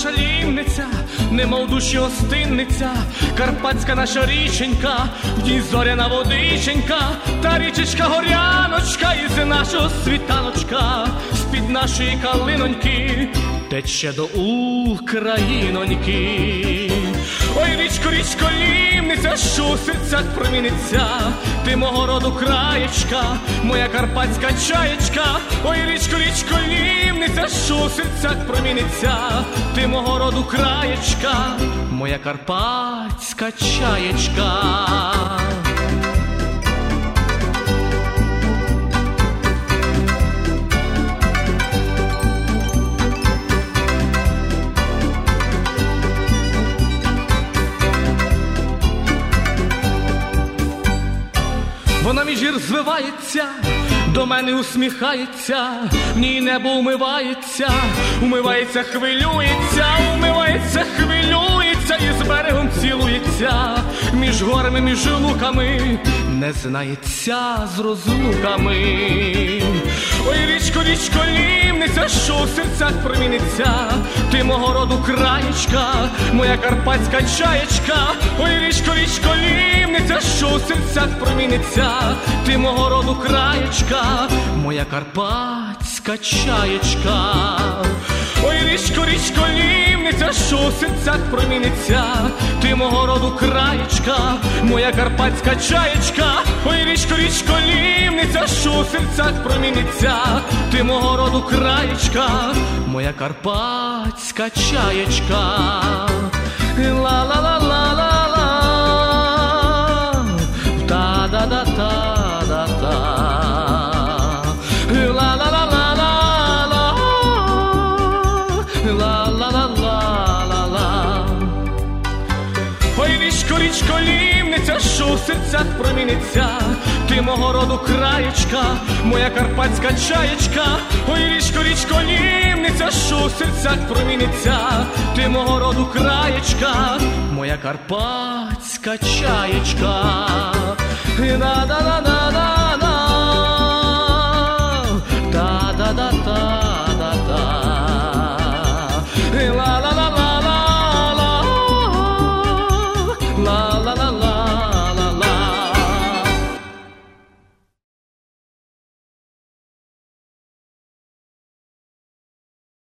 пшениця, немов душі остинниця, карпатська наша річенька, в ній зоряна водиченька, та річечка горяночка із нашого світаночка, з-під нашої калиноньки, тече до Україноньки. Ой, річко, річко, лімниця, що проміниться, ти мого роду краєчка, моя карпатська чаєчка, ой, річко, річко, лімниця, що у серцях проміниться, ти мого роду краєчка, моя карпатська чаєчка. Вона між гір звивається, до мене усміхається, в ній небо умивається, умивається, хвилюється, умивається, хвилюється і з берегом цілується, між горами, між луками, не знається з розлуками. Ой, річко, річко, лімниця, що у серцях проміниться, ти мого роду краєчка, моя карпатська чаєчка, ой, річко, річко, лімниця, що у серцях проміниться, ти мого роду краєчка, моя карпатська чаєчка. Ой, річко, річко, лімниця, що у серцях проміниться, ти мого роду краєчка, моя карпатська чаєчка, ой, річко, річко, лімниця, що у серцях проміниться, ти мого роду краєчка, моя карпатська чаєчка. Річко, річко, лівниця, що в серцях проміниться, ти мого роду краєчка, моя карпатська чаєчка, ой, річко, річко, лівниця, що в серцях проміниться, ти мого роду краєчка, моя карпатська чаєчка. Да-да-да-да-да-да, та-да-да-та-да-та.